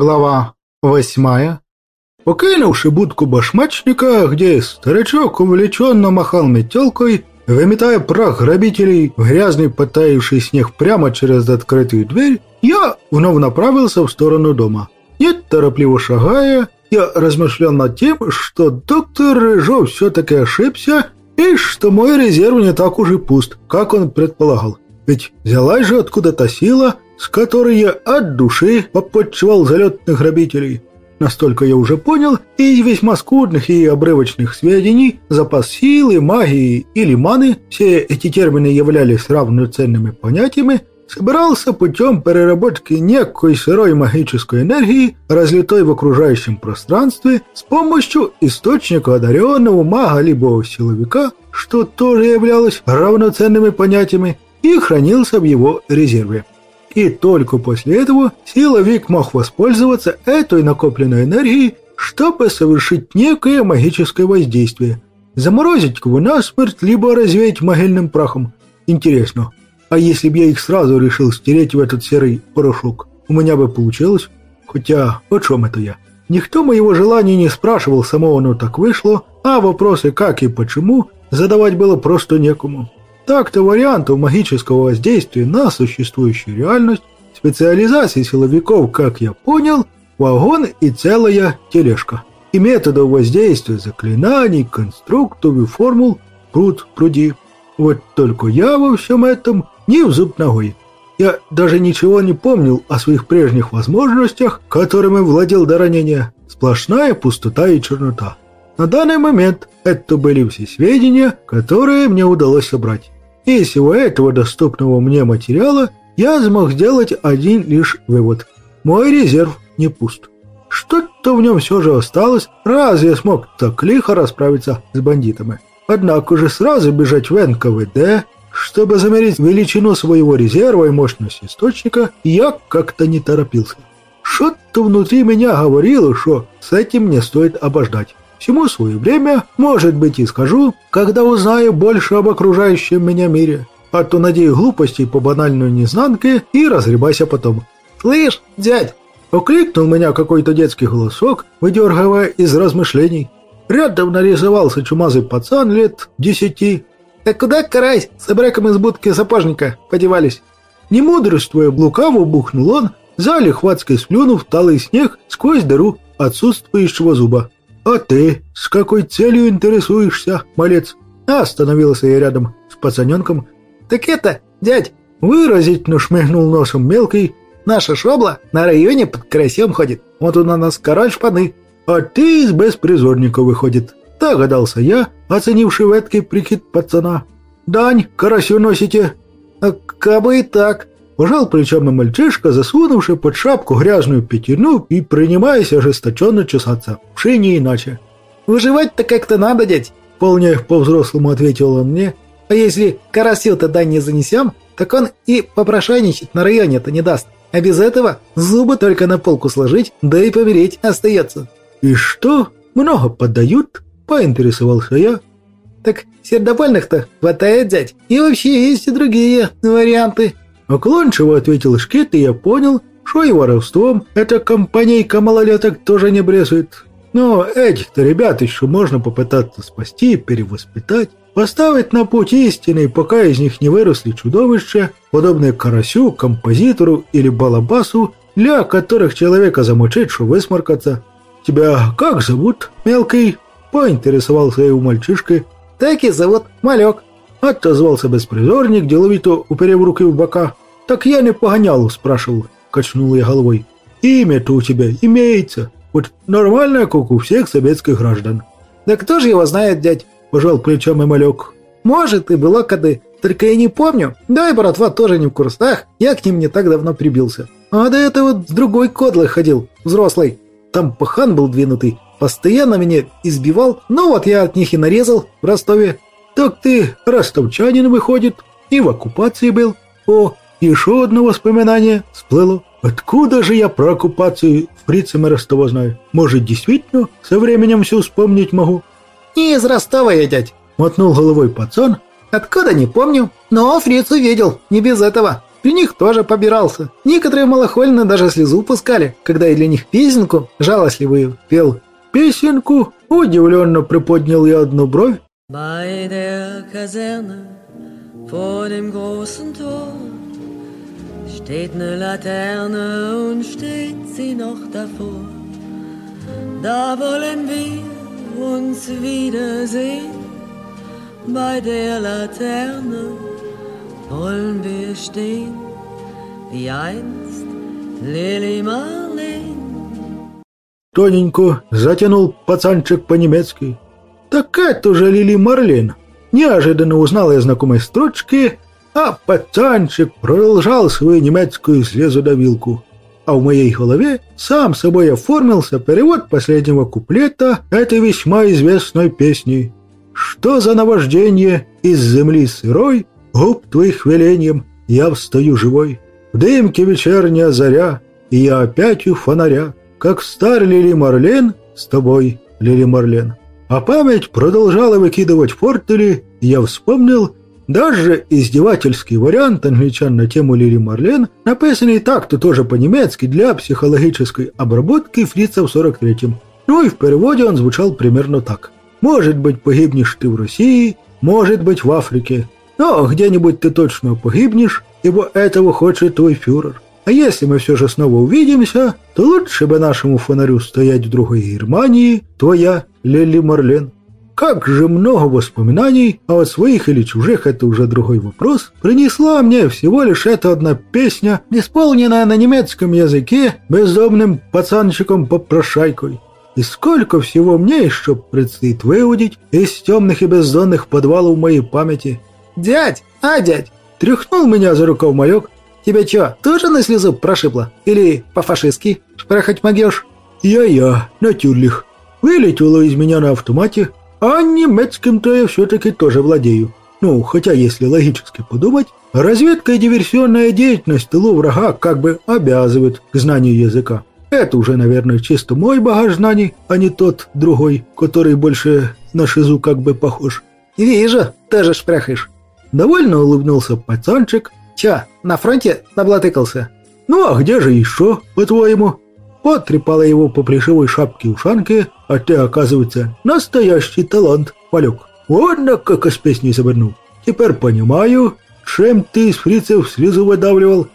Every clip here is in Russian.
Глава восьмая. Покинувши будку башмачника, где старичок увлеченно махал метелкой, выметая прах грабителей в грязный потаивший снег прямо через открытую дверь, я вновь направился в сторону дома. Неторопливо шагая, я размышлял над тем, что доктор Рыжов все-таки ошибся и что мой резерв не так уж и пуст, как он предполагал. Ведь взялась же откуда-то сила, с которой я от души попотчевал залетных грабителей. Настолько я уже понял, из весьма скудных и обрывочных сведений, запас силы, магии или маны, все эти термины являлись равноценными понятиями, собирался путем переработки некой сырой магической энергии, разлитой в окружающем пространстве, с помощью источника одаренного мага либо силовика, что тоже являлось равноценными понятиями, и хранился в его резерве. И только после этого силовик мог воспользоваться этой накопленной энергией, чтобы совершить некое магическое воздействие. Заморозить его насмерть, либо развеять могильным прахом. Интересно, а если бы я их сразу решил стереть в этот серый порошок, у меня бы получилось? Хотя, о чем это я? Никто моего желания не спрашивал, само оно так вышло, а вопросы как и почему задавать было просто некому. Так-то вариантов магического воздействия на существующую реальность, специализации силовиков, как я понял, вагон и целая тележка. И методов воздействия заклинаний, конструктов и формул пруд пруди. Вот только я во всем этом не в зуб ногой. Я даже ничего не помнил о своих прежних возможностях, которыми владел до ранения. Сплошная пустота и чернота. На данный момент это были все сведения, которые мне удалось собрать. И из всего этого доступного мне материала я смог сделать один лишь вывод. Мой резерв не пуст. Что-то в нем все же осталось, раз я смог так лихо расправиться с бандитами. Однако же сразу бежать в НКВД, чтобы замерить величину своего резерва и мощность источника, я как-то не торопился. Что-то внутри меня говорило, что с этим не стоит обождать. Всему свое время, может быть, и скажу, когда узнаю больше об окружающем меня мире. А то надею глупостей по банальной незнанке и разгребайся потом. «Слышь, дядь!» Окликнул меня какой-то детский голосок, выдергивая из размышлений. Рядом нарисовался чумазый пацан лет десяти. «Так куда, карась, с бреком из будки сапожника подевались?» Не мудрствуя, лукаво бухнул он, залихватской сплюнув талый снег сквозь дыру отсутствующего зуба. «А ты с какой целью интересуешься, малец?» Остановился я рядом с пацаненком. «Так это, дядь!» Выразительно шмыгнул носом мелкий. «Наша шобла на районе под карасем ходит. Вот он у нас король шпаны. А ты из беспризорника выходит». Догадался я, оценивший веткий прикид пацана. «Дань, карасю носите?» «А кабы и так», Пожал плечами мальчишка, засунувший под шапку грязную пятерну и принимаясь ожесточенно чесаться. Вши не иначе. «Выживать-то как-то надо, дядь!» Вполне по-взрослому ответил он мне. «А если карасил тогда не занесем, так он и попрошайничать на районе-то не даст. А без этого зубы только на полку сложить, да и помереть остается». «И что? Много поддают?» – поинтересовался я. «Так сердобольных-то хватает, дядь. И вообще есть и другие варианты», Уклончиво ответил Шкет, и я понял, что и воровством эта компанейка малолеток тоже не брезует. Но этих-то ребят еще можно попытаться спасти, перевоспитать, поставить на путь истины, пока из них не выросли чудовища, подобные карасю, композитору или балабасу, для которых человека замучить, что высморкаться. «Тебя как зовут, мелкий?» – поинтересовался я у мальчишки. «Так и зовут, Малек», – отозвался беспризорник, деловито уперев руки в бока. «Так я не погонял», – спрашивал, качнул я головой. «Имя-то у тебя имеется. Вот нормальное, как у всех советских граждан». «Да кто же его знает, дядь?» – пожал плечами малек. «Может, и было кады, только я не помню. Да и братва тоже не в курсах, я к ним не так давно прибился. А до этого вот с другой кодлой ходил, взрослый. Там пахан был двинутый, постоянно меня избивал, ну вот я от них и нарезал в Ростове. Так ты ростовчанин, выходит, и в оккупации был. О, еще одно воспоминание всплыло. Откуда же я про оккупацию в Прицеме Ростова знаю? Может, действительно, со временем все вспомнить могу? Не из Ростова я, дядь. Мотнул головой пацан. Откуда, не помню. Но фрицу видел, не без этого. При них тоже побирался. Некоторые малохольно даже слезу пускали, когда я для них песенку жалостливую пел. «Песенку?» – удивленно приподнял я одну бровь. Bei der Kaserne vor dem großen Tor steht eine Laterne und steht sie noch davor. Da wollen wir uns wiedersehen bei der Laterne wollen wir stehen, wie einst Lili Marlene. Тоненько затянул пацанчик по-немецки. Так это же Лили Марлен. Неожиданно узнал я знакомой строчки, а пацанчик продолжал свою немецкую слезодавилку. А в моей голове сам собой оформился перевод последнего куплета этой весьма известной песни. Что за наваждение из земли сырой Губ твоих велением я встаю живой, В дымке вечерняя заря, И я опять у фонаря, Как стар Лили Марлен с тобой, Лили Марлен. А память продолжала выкидывать фортели, и я вспомнил даже издевательский вариант англичан на тему Лили Марлен, написанный так-то тоже по-немецки для психологической обработки фрица в 43-м. Ну и в переводе он звучал примерно так. «Может быть, погибнешь ты в России, может быть, в Африке, но где-нибудь ты точно погибнешь, ибо этого хочет твой фюрер. А если мы все же снова увидимся, то лучше бы нашему фонарю стоять в другой Германии, твоя Лили Марлен. Как же много воспоминаний, а от своих или чужих это уже другой вопрос, принесла мне всего лишь эта одна песня, исполненная на немецком языке бездомным пацанчиком-попрошайкой. И сколько всего мне еще предстоит выудить из темных и бездонных подвалов моей памяти – «Дядь! А, дядь!» Тряхнул меня за рукав маек. «Тебя чё, тоже на слезу прошибло? Или по-фашистски? Шпрахать могешь?» «Я-я, натюрлих. Вылетело из меня на автомате, а немецким-то я все-таки тоже владею. Ну, хотя, если логически подумать, разведка и диверсионная деятельность тылу врага как бы обязывают к знанию языка. Это уже, наверное, чисто мой багаж знаний, а не тот другой, который больше на шизу как бы похож. «Вижу, тоже шпряхаешь». Довольно улыбнулся пацанчик. «Чё, на фронте наблатыкался?» «Ну а где же еще, по-твоему?» Потрепала его по плешивой шапке-ушанке, а ты, оказывается, настоящий талант, малек. Вот на как из песни завернул. Теперь понимаю, чем ты из фрицев слезу выдавливал.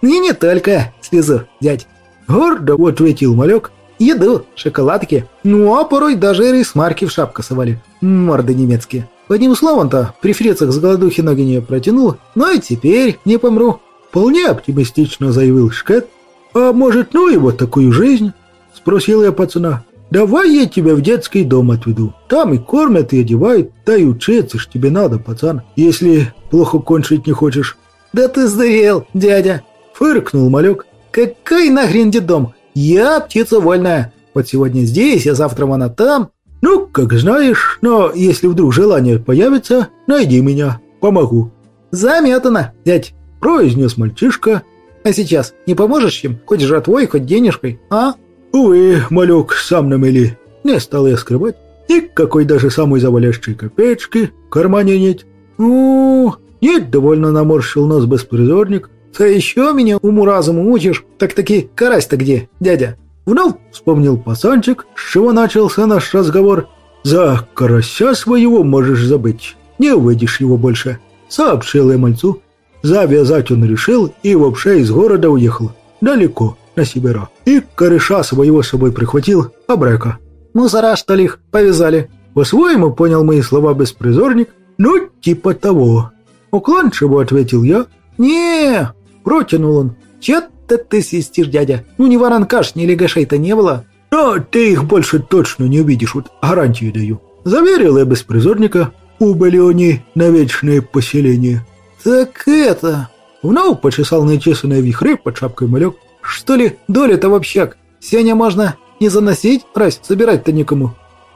Не не только слезу, дядь. Гордо ответил малек. Еду, шоколадки. Ну а порой даже рейсмарки в шапку совали. Морды немецкие. Одним словом-то, при фрецах с голодухи ноги не протянул, но и теперь не помру. Вполне оптимистично заявил Шкет. «А может, ну его такую жизнь?» Спросил я пацана. «Давай я тебя в детский дом отведу. Там и кормят, и одевают, да и учиться ж тебе надо, пацан, если плохо кончить не хочешь». «Да ты сдурел, дядя!» Фыркнул малек. «Какой нахрен дом? Я птица вольная. Вот сегодня здесь, а завтра она там. «Ну, как знаешь, но если вдруг желание появится, найди меня, помогу». «Заметано, дядь», – произнес мальчишка. «А сейчас не поможешь им, хоть жратвой, хоть денежкой, а?» «Увы, малек, сам намели». Не стал я скрывать. Никакой даже самой завалящей копеечки в кармане нет. «Ну, нет, довольно наморщил нос беспризорник. Ты еще меня уму-разуму учишь? Так-таки карась-то где, дядя?» Вновь вспомнил пацанчик, с чего начался наш разговор. «За карася своего можешь забыть, не увидишь его больше», — сообщил я мальцу. Завязать он решил и вообще из города уехал. Далеко, на Сибира. И кореша своего с собой прихватил, обрека. «Мусора, что ли, их повязали?» По-своему понял мои слова беспризорник. «Ну, типа того». Уклончиво ответил я. не протянул он. «Чё это ты свистишь, дядя? Ну ни воронкаш, ни легашей-то не было. Но ты их больше точно не увидишь, вот гарантию даю. Заверил я беспризорника. Убыли они на вечное поселение. Так это... Вновь почесал начесанные вихры под шапкой малек. Что ли, доля-то в общак? Сеня можно не заносить, раз собирать-то никому.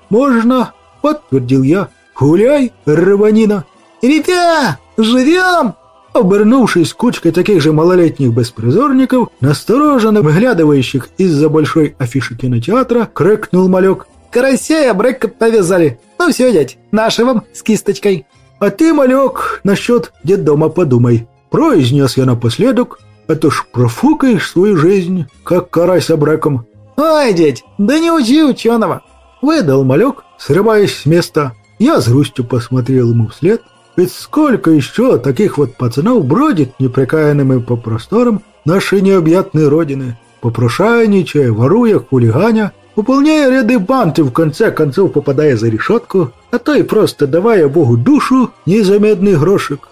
Можно, подтвердил я. Гуляй, рванина. Ребя, живем! Обернувшись кучкой таких же малолетних беспризорников, настороженно выглядывающих из-за большой афиши кинотеатра, крикнул малек. «Карася и обрека повязали. Ну все, дядь, наши вам с кисточкой». «А ты, малек, насчет детдома подумай», произнес я напоследок, а то ж профукаешь свою жизнь, как карась обреком. «Ай, дядь, да не учи ученого!» Выдал малек, срываясь с места. Я с грустью посмотрел ему вслед. Ведь сколько еще таких вот пацанов бродит непрекаянными по просторам нашей необъятной родины, попрошайничая, воруя, хулиганя, выполняя ряды банты, в конце концов попадая за решетку, а то и просто давая Богу душу незаметный грошек.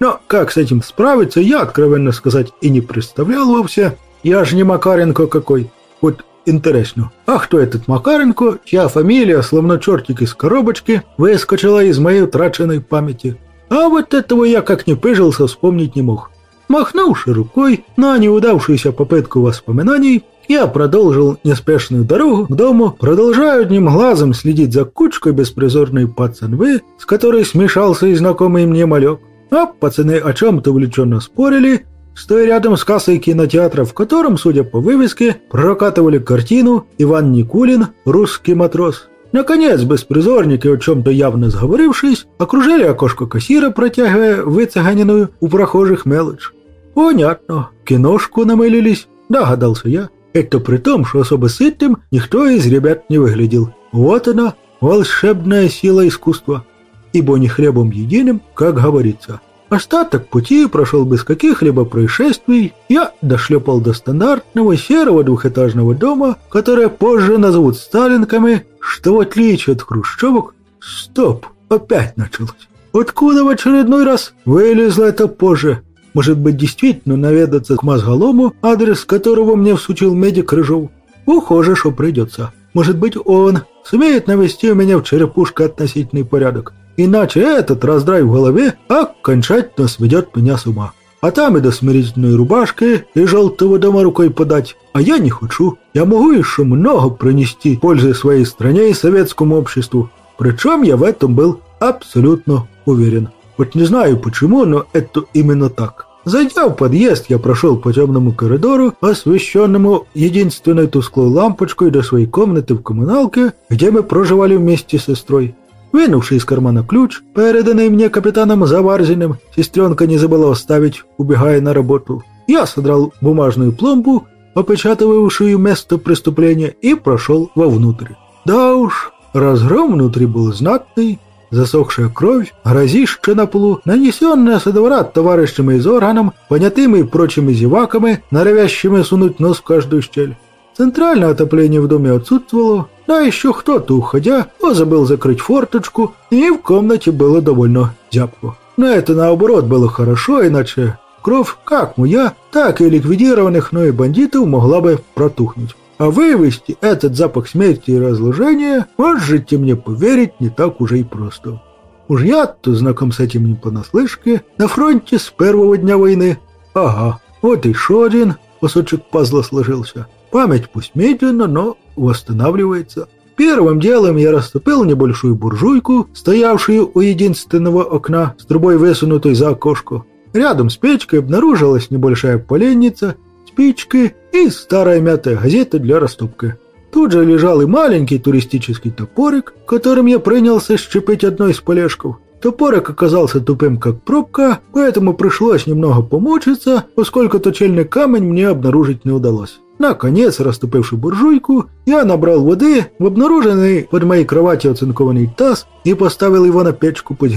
Но как с этим справиться, я, откровенно сказать, и не представлял вовсе. Я же не Макаренко какой. Вот интересно, а кто этот Макаренко, чья фамилия, словно чертик из коробочки, выскочила из моей утраченной памяти? А вот этого я как не пыжился, вспомнить не мог. Махнувши рукой на неудавшуюся попытку воспоминаний, я продолжил неспешную дорогу к дому, продолжая одним глазом следить за кучкой беспризорной пацанвы, с которой смешался и знакомый мне малек. А пацаны о чем-то увлеченно спорили, стоя рядом с кассой кинотеатра, в котором, судя по вывеске, прокатывали картину «Иван Никулин. Русский матрос». Наконец, беспризорники, о чем-то явно сговорившись, окружили окошко кассира, протягивая выцеганенную у прохожих мелочь. «Понятно. Киношку намылились», – догадался я. Это при том, что особо сытым никто из ребят не выглядел. Вот она, волшебная сила искусства ибо не хлебом единым, как говорится. Остаток пути прошел без каких-либо происшествий. Я дошлепал до стандартного серого двухэтажного дома, которое позже назовут сталинками, что в отличие от хрущевок... Стоп, опять началось. Откуда в очередной раз вылезло это позже? Может быть, действительно наведаться к мозголому, адрес которого мне всучил медик Рыжов? Похоже, что придется. Может быть, он сумеет навести у меня в черепушке относительный порядок. Иначе этот раздрай в голове окончательно сведет меня с ума. А там и до смирительной рубашки и желтого дома рукой подать. А я не хочу. Я могу еще много принести пользы своей стране и советскому обществу. Причем я в этом был абсолютно уверен. Вот не знаю почему, но это именно так. Зайдя в подъезд, я прошел по темному коридору, освещенному единственной тусклой лампочкой до своей комнаты в коммуналке, где мы проживали вместе с сестрой. Вынувший из кармана ключ, переданный мне капитаном Заварзиным, сестренка не забыла оставить, убегая на работу. Я содрал бумажную пломбу, опечатывавшую место преступления, и прошел вовнутрь. Да уж, разгром внутри был знатный, засохшая кровь, грозище на полу, нанесенная со двора товарищами из органом, понятыми и прочими зеваками, норовящими сунуть нос в каждую щель. Центральное отопление в доме отсутствовало, а еще кто-то, уходя, забыл закрыть форточку, и в комнате было довольно зябко. Но это, наоборот, было хорошо, иначе кровь как моя, так и ликвидированных но и бандитов могла бы протухнуть. А вывести этот запах смерти и разложения, можете мне поверить, не так уже и просто. Уж я-то знаком с этим не понаслышке, на фронте с первого дня войны. Ага, вот еще один кусочек пазла сложился. Память пусть медленно, но восстанавливается. Первым делом я растопил небольшую буржуйку, стоявшую у единственного окна с трубой высунутой за окошко. Рядом с печкой обнаружилась небольшая поленница, спички и старая мятая газета для растопки. Тут же лежал и маленький туристический топорик, которым я принялся щепить одно из полежков. Топорик оказался тупым, как пробка, поэтому пришлось немного помучиться, поскольку точильный камень мне обнаружить не удалось. Наконец, растопивши буржуйку, я набрал воды в обнаруженный под моей кроватью оцинкованный таз и поставил его на печку, пусть.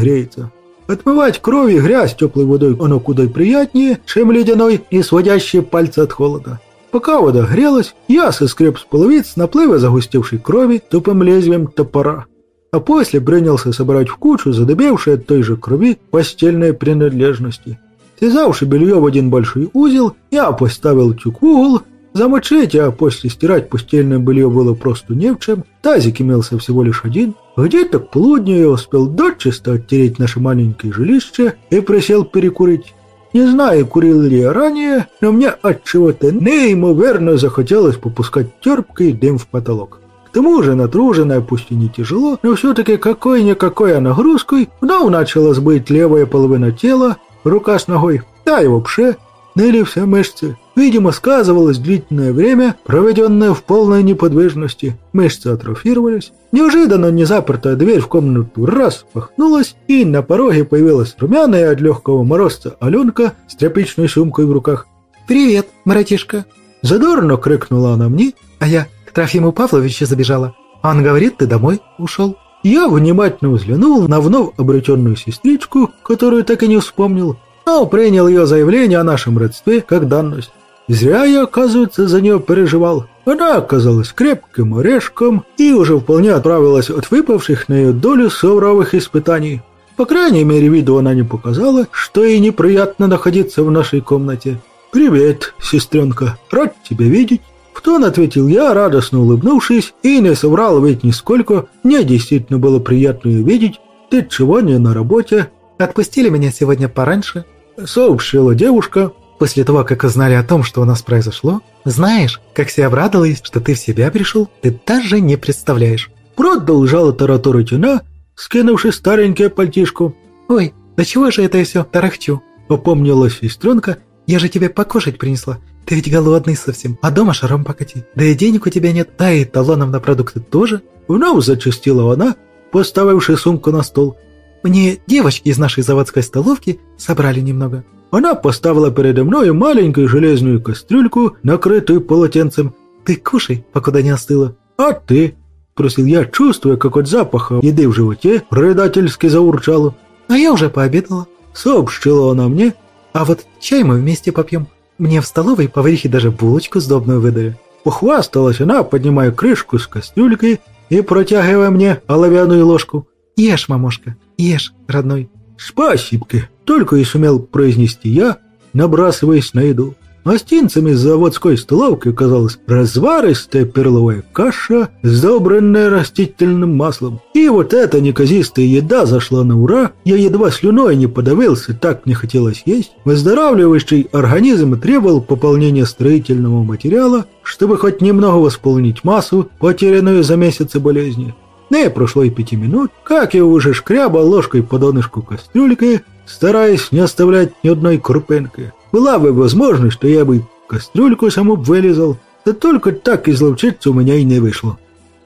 Отмывать кровь и грязь теплой водой оно куда приятнее, чем ледяной и сводящие пальцы от холода. Пока вода грелась, я соскреб с половиц наплыва загустевшей крови тупым лезвием топора. А после принялся собирать в кучу задобевшие от той же крови постельные принадлежности. Связавши белье в один большой узел, я поставил тюк в угол Замочить, а после стирать постельное белье было просто не в чем. Тазик имелся всего лишь один. Где-то к полудню я успел дочисто оттереть наше маленькое жилище и присел перекурить. Не знаю, курил ли я ранее, но мне от чего-то неимоверно захотелось попускать терпкий дым в потолок. К тому же натруженная, пусть и не тяжело, но все-таки какой-никакой нагрузкой, вновь начала сбыть левая половина тела, рука с ногой, да и вообще ныли все мышцы. Видимо, сказывалось длительное время, проведенное в полной неподвижности. Мышцы атрофировались. Неожиданно незапертая дверь в комнату распахнулась, и на пороге появилась румяная от легкого морозца Аленка с тряпичной сумкой в руках. «Привет, братишка!» Задорно крикнула она мне, а я к Трофиму Павловичу забежала. Он говорит, ты домой ушел. Я внимательно взглянул на вновь обретенную сестричку, которую так и не вспомнил, но принял ее заявление о нашем родстве как данность. Зря я, оказывается, за нее переживал. Она оказалась крепким орешком и уже вполне отправилась от выпавших на ее долю совровых испытаний. По крайней мере, виду она не показала, что ей неприятно находиться в нашей комнате. «Привет, сестренка, рад тебя видеть». В тон ответил я, радостно улыбнувшись, и не соврал ведь нисколько. Мне действительно было приятно ее видеть. Ты чего не на работе? Отпустили меня сегодня пораньше, сообщила девушка, после того, как узнали о том, что у нас произошло. Знаешь, как все обрадовались, что ты в себя пришел, ты даже не представляешь. Продолжала тараторить она, скинувши старенькое пальтишко. Ой, да чего же это я все тарахчу? Опомнилась сестренка. Я же тебе покушать принесла. Ты ведь голодный совсем, а дома шаром покати. Да и денег у тебя нет, да и талонов на продукты тоже. Вновь зачастила она, поставивши сумку на стол. Мне девочки из нашей заводской столовки собрали немного. Она поставила передо мной маленькую железную кастрюльку, накрытую полотенцем. «Ты кушай, покуда не остыло». «А ты?» – просил я, чувствуя, как от запаха еды в животе предательски заурчало. «А я уже пообедала», – сообщила она мне. «А вот чай мы вместе попьем. Мне в столовой поварихи даже булочку сдобную выдали». Похвасталась она, поднимая крышку с кастрюлькой и протягивая мне оловянную ложку. «Ешь, мамошка, ешь, родной». «Спасибки!» — только и сумел произнести я, набрасываясь на еду. Гостинцами с заводской столовки оказалась разваристая перловая каша, сдобренная растительным маслом. И вот эта неказистая еда зашла на ура, я едва слюной не подавился, так не хотелось есть. Выздоравливающий организм требовал пополнения строительного материала, чтобы хоть немного восполнить массу, потерянную за месяцы болезни. Не прошло и пяти минут, как я уже шкрябал ложкой по донышку кастрюльки, стараясь не оставлять ни одной крупинки. Была бы возможность, что я бы кастрюльку саму вылезал, да только так изловчиться у меня и не вышло.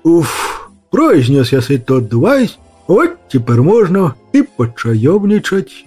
Уф, произнес я сыто отдуваясь, вот теперь можно и почаевничать.